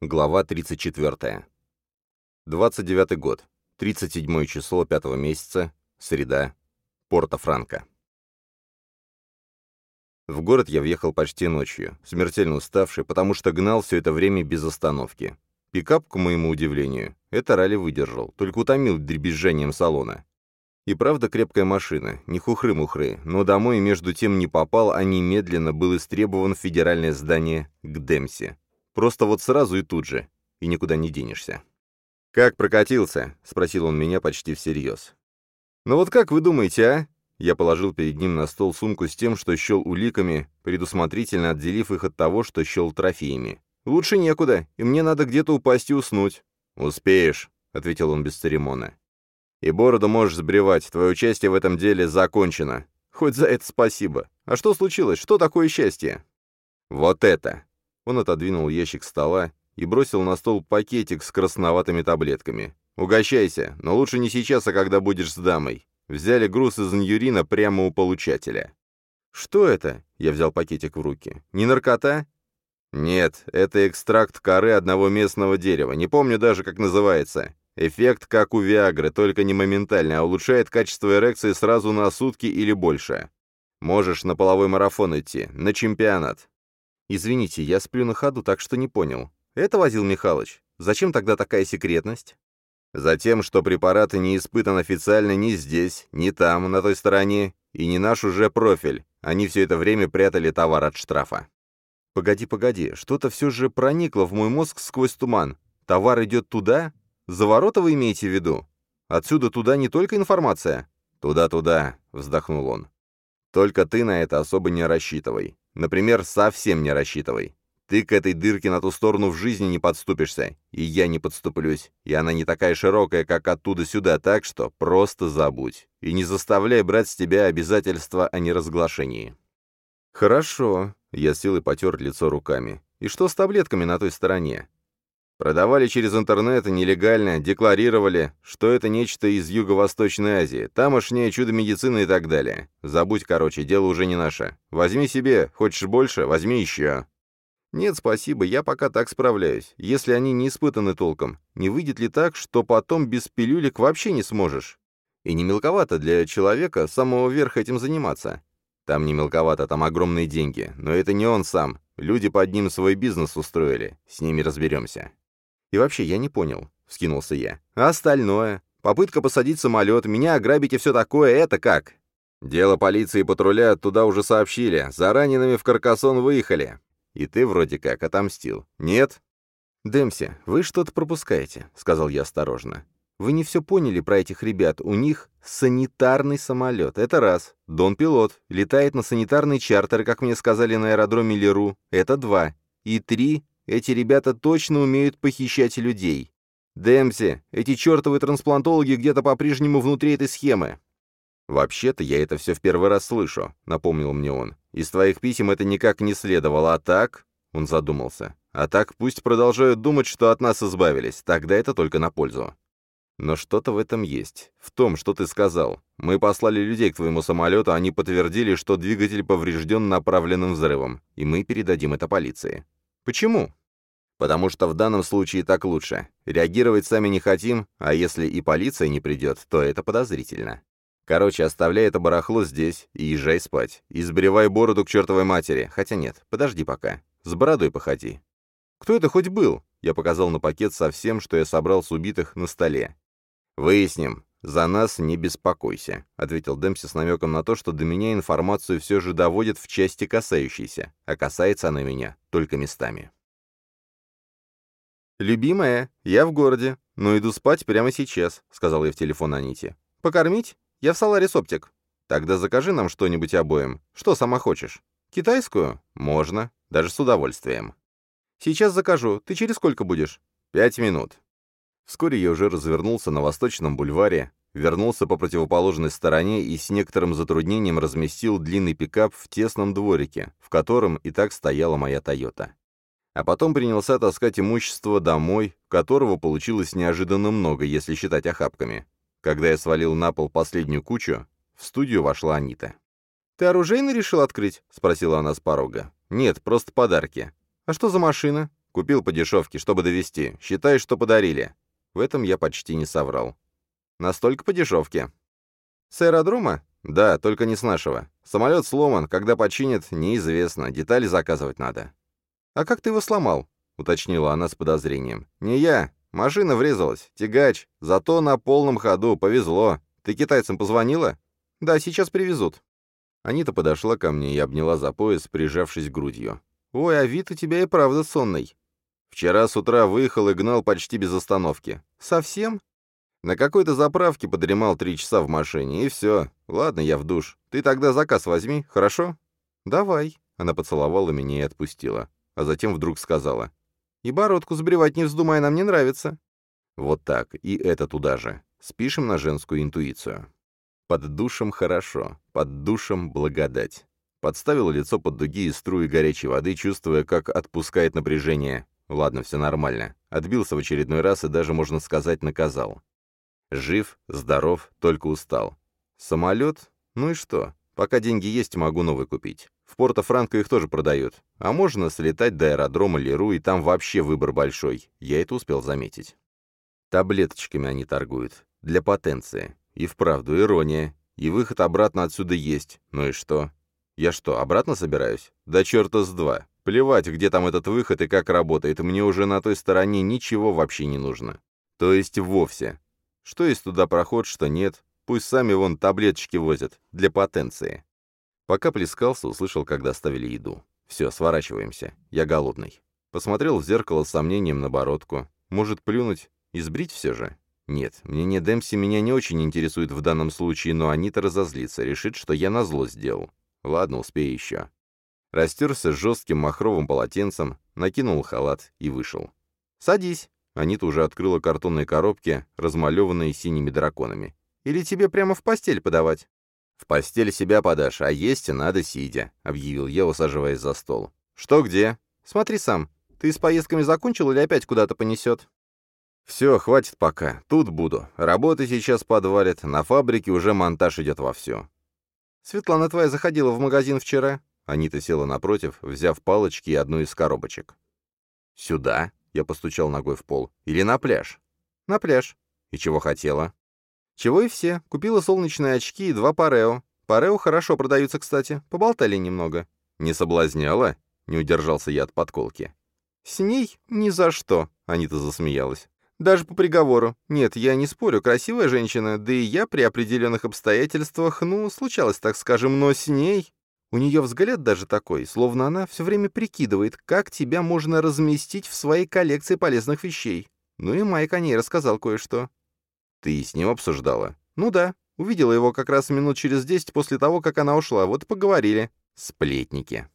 Глава 34. 29 год. 37 число 5 месяца. Среда. Порто-Франко. В город я въехал почти ночью, смертельно уставший, потому что гнал все это время без остановки. Пикап, к моему удивлению, это ралли выдержал, только утомил дребезжанием салона. И правда крепкая машина, не хухры-мухры, но домой между тем не попал, а немедленно был истребован в федеральное здание к Демсе. Просто вот сразу и тут же. И никуда не денешься. «Как прокатился?» — спросил он меня почти всерьез. «Ну вот как вы думаете, а?» Я положил перед ним на стол сумку с тем, что щел уликами, предусмотрительно отделив их от того, что щел трофеями. «Лучше некуда, и мне надо где-то упасть и уснуть». «Успеешь», — ответил он без церемона. «И бороду можешь сбривать, твое участие в этом деле закончено. Хоть за это спасибо. А что случилось? Что такое счастье?» «Вот это!» Он отодвинул ящик стола и бросил на стол пакетик с красноватыми таблетками. «Угощайся, но лучше не сейчас, а когда будешь с дамой. Взяли груз из Ньюрина прямо у получателя». «Что это?» — я взял пакетик в руки. «Не наркота?» «Нет, это экстракт коры одного местного дерева. Не помню даже, как называется. Эффект как у Виагры, только не моментальный, а улучшает качество эрекции сразу на сутки или больше. Можешь на половой марафон идти, на чемпионат. «Извините, я сплю на ходу, так что не понял. Это возил Михалыч. Зачем тогда такая секретность?» «Затем, что препарат не испытан официально ни здесь, ни там, на той стороне, и не наш уже профиль. Они все это время прятали товар от штрафа». «Погоди, погоди, что-то все же проникло в мой мозг сквозь туман. Товар идет туда? За ворота вы имеете в виду? Отсюда туда не только информация?» «Туда-туда», — вздохнул он. «Только ты на это особо не рассчитывай. Например, совсем не рассчитывай. Ты к этой дырке на ту сторону в жизни не подступишься, и я не подступлюсь, и она не такая широкая, как оттуда сюда, так что просто забудь. И не заставляй брать с тебя обязательства о неразглашении». «Хорошо», — я силой потер лицо руками. «И что с таблетками на той стороне?» Продавали через интернет нелегально, декларировали, что это нечто из Юго-Восточной Азии, тамошнее чудо медицины и так далее. Забудь, короче, дело уже не наше. Возьми себе, хочешь больше, возьми еще. Нет, спасибо, я пока так справляюсь, если они не испытаны толком. Не выйдет ли так, что потом без пилюлек вообще не сможешь? И не мелковато для человека самого верха этим заниматься. Там не мелковато, там огромные деньги, но это не он сам. Люди под ним свой бизнес устроили, с ними разберемся. И вообще, я не понял», — вскинулся я. «А остальное? Попытка посадить самолет, меня ограбить и все такое, это как?» «Дело полиции и патруля туда уже сообщили. За ранеными в Каркасон выехали. И ты вроде как отомстил. Нет?» «Дэмси, вы что-то пропускаете», — сказал я осторожно. «Вы не все поняли про этих ребят. У них санитарный самолет. Это раз. Дон-пилот. Летает на санитарные чартеры, как мне сказали на аэродроме Леру. Это два. И три. Эти ребята точно умеют похищать людей. Дэмси, эти чертовы трансплантологи где-то по-прежнему внутри этой схемы. «Вообще-то я это все в первый раз слышу», — напомнил мне он. «Из твоих писем это никак не следовало, а так...» — он задумался. «А так пусть продолжают думать, что от нас избавились, тогда это только на пользу». «Но что-то в этом есть. В том, что ты сказал. Мы послали людей к твоему самолету, они подтвердили, что двигатель поврежден направленным взрывом, и мы передадим это полиции». «Почему?» Потому что в данном случае так лучше. Реагировать сами не хотим, а если и полиция не придет, то это подозрительно. Короче, оставляй это барахло здесь и езжай спать. И сбривай бороду к чертовой матери. Хотя нет, подожди пока. С бородой походи. Кто это хоть был? Я показал на пакет со всем, что я собрал с убитых на столе. Выясним. За нас не беспокойся, ответил Демпси с намеком на то, что до меня информацию все же доводят в части касающейся, а касается она меня только местами. «Любимая, я в городе, но иду спать прямо сейчас», — сказал я в телефон Аните. «Покормить? Я в Соларис Оптик. Тогда закажи нам что-нибудь обоим. Что сама хочешь? Китайскую? Можно. Даже с удовольствием». «Сейчас закажу. Ты через сколько будешь?» «Пять минут». Вскоре я уже развернулся на Восточном бульваре, вернулся по противоположной стороне и с некоторым затруднением разместил длинный пикап в тесном дворике, в котором и так стояла моя «Тойота» а потом принялся таскать имущество домой, которого получилось неожиданно много, если считать охапками. Когда я свалил на пол последнюю кучу, в студию вошла Анита. «Ты оружейный решил открыть?» — спросила она с порога. «Нет, просто подарки». «А что за машина?» Купил по дешевке, чтобы довести. Считай, что подарили». В этом я почти не соврал. «Настолько по дешевке». «С аэродрома?» «Да, только не с нашего. Самолет сломан, когда починят, неизвестно, детали заказывать надо». «А как ты его сломал?» — уточнила она с подозрением. «Не я. Машина врезалась. Тягач. Зато на полном ходу. Повезло. Ты китайцам позвонила?» «Да, сейчас привезут». Анита подошла ко мне и обняла за пояс, прижавшись грудью. «Ой, а вид у тебя и правда сонный». «Вчера с утра выехал и гнал почти без остановки». «Совсем?» На какой-то заправке подремал три часа в машине, и все. Ладно, я в душ. Ты тогда заказ возьми, хорошо? Давай. Она поцеловала меня и отпустила. А затем вдруг сказала. И бородку сбривать не вздумай, нам не нравится. Вот так, и это туда же. Спишем на женскую интуицию. Под душем хорошо, под душем благодать. Подставила лицо под дуги и струи горячей воды, чувствуя, как отпускает напряжение. Ладно, все нормально. Отбился в очередной раз и даже, можно сказать, наказал. Жив, здоров, только устал. Самолет? Ну и что? Пока деньги есть, могу новый купить. В Порто-Франко их тоже продают. А можно слетать до аэродрома Леру, и там вообще выбор большой. Я это успел заметить. Таблеточками они торгуют. Для потенции. И вправду ирония. И выход обратно отсюда есть. Ну и что? Я что, обратно собираюсь? Да черта с два. Плевать, где там этот выход и как работает. Мне уже на той стороне ничего вообще не нужно. То есть вовсе. Что есть туда проход, что нет, пусть сами вон таблеточки возят, для потенции. Пока плескался, услышал, когда ставили еду. Все, сворачиваемся, я голодный. Посмотрел в зеркало с сомнением на бородку. Может, плюнуть и сбрить все же? Нет, мнение Демси меня не очень интересует в данном случае, но Анита разозлится, решит, что я назло сделал. Ладно, успею еще. Растерся жестким махровым полотенцем, накинул халат и вышел. «Садись», Анита уже открыла картонные коробки, размалеванные синими драконами. «Или тебе прямо в постель подавать?» «В постель себя подашь, а есть надо сидя», — объявил я, усаживаясь за стол. «Что где?» «Смотри сам. Ты с поездками закончил или опять куда-то понесет?» «Все, хватит пока. Тут буду. Работа сейчас подвалит, на фабрике уже монтаж идет вовсю». «Светлана твоя заходила в магазин вчера?» Анита села напротив, взяв палочки и одну из коробочек. «Сюда?» Я постучал ногой в пол. «Или на пляж?» «На пляж». «И чего хотела?» «Чего и все. Купила солнечные очки и два парео. Парео хорошо продаются, кстати. Поболтали немного». «Не соблазняла?» — не удержался я от подколки. «С ней ни за что», — Анита засмеялась. «Даже по приговору. Нет, я не спорю, красивая женщина, да и я при определенных обстоятельствах, ну, случалось, так скажем, но с ней...» У нее взгляд даже такой, словно она все время прикидывает, как тебя можно разместить в своей коллекции полезных вещей. Ну и Майк о ней рассказал кое-что. Ты с ним обсуждала? Ну да. Увидела его как раз минут через десять после того, как она ушла. Вот и поговорили. Сплетники.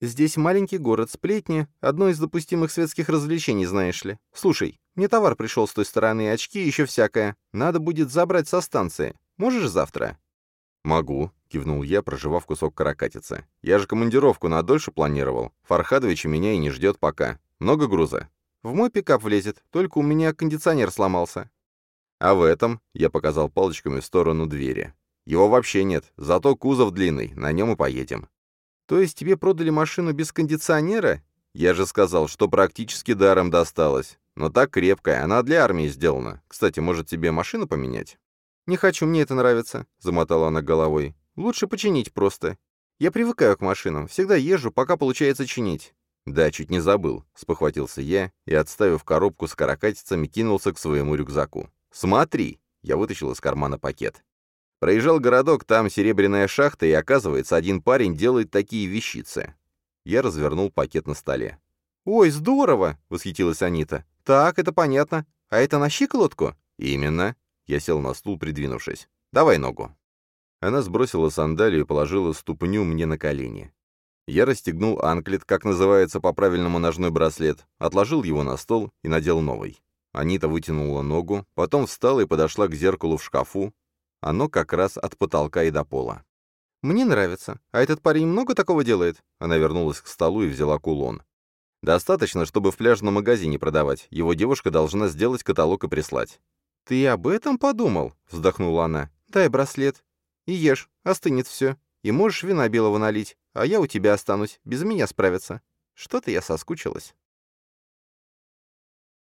Здесь маленький город, сплетни, одно из допустимых светских развлечений, знаешь ли. Слушай, мне товар пришел с той стороны, очки и еще всякое. Надо будет забрать со станции. Можешь завтра? Могу. — кивнул я, проживав кусок каракатицы. «Я же командировку на дольше планировал. Фархадович меня и не ждет пока. Много груза?» «В мой пикап влезет, только у меня кондиционер сломался». «А в этом?» — я показал палочками в сторону двери. «Его вообще нет, зато кузов длинный, на нем и поедем». «То есть тебе продали машину без кондиционера?» «Я же сказал, что практически даром досталось. Но так крепкая, она для армии сделана. Кстати, может, тебе машину поменять?» «Не хочу, мне это нравится», — замотала она головой. Лучше починить просто. Я привыкаю к машинам, всегда езжу, пока получается чинить». «Да, чуть не забыл», — спохватился я и, отставив коробку с каракатицами, кинулся к своему рюкзаку. «Смотри!» — я вытащил из кармана пакет. Проезжал городок, там серебряная шахта, и, оказывается, один парень делает такие вещицы. Я развернул пакет на столе. «Ой, здорово!» — восхитилась Анита. «Так, это понятно. А это на щиколотку?» «Именно». Я сел на стул, придвинувшись. «Давай ногу». Она сбросила сандалию и положила ступню мне на колени. Я расстегнул анклет, как называется по-правильному ножной браслет, отложил его на стол и надел новый. Анита вытянула ногу, потом встала и подошла к зеркалу в шкафу. Оно как раз от потолка и до пола. «Мне нравится. А этот парень много такого делает?» Она вернулась к столу и взяла кулон. «Достаточно, чтобы в пляжном магазине продавать. Его девушка должна сделать каталог и прислать». «Ты об этом подумал?» — вздохнула она. «Дай браслет. И ешь, остынет все. И можешь вина белого налить, а я у тебя останусь, без меня справиться. Что-то я соскучилась.